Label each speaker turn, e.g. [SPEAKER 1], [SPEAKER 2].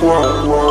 [SPEAKER 1] whoa, whoa.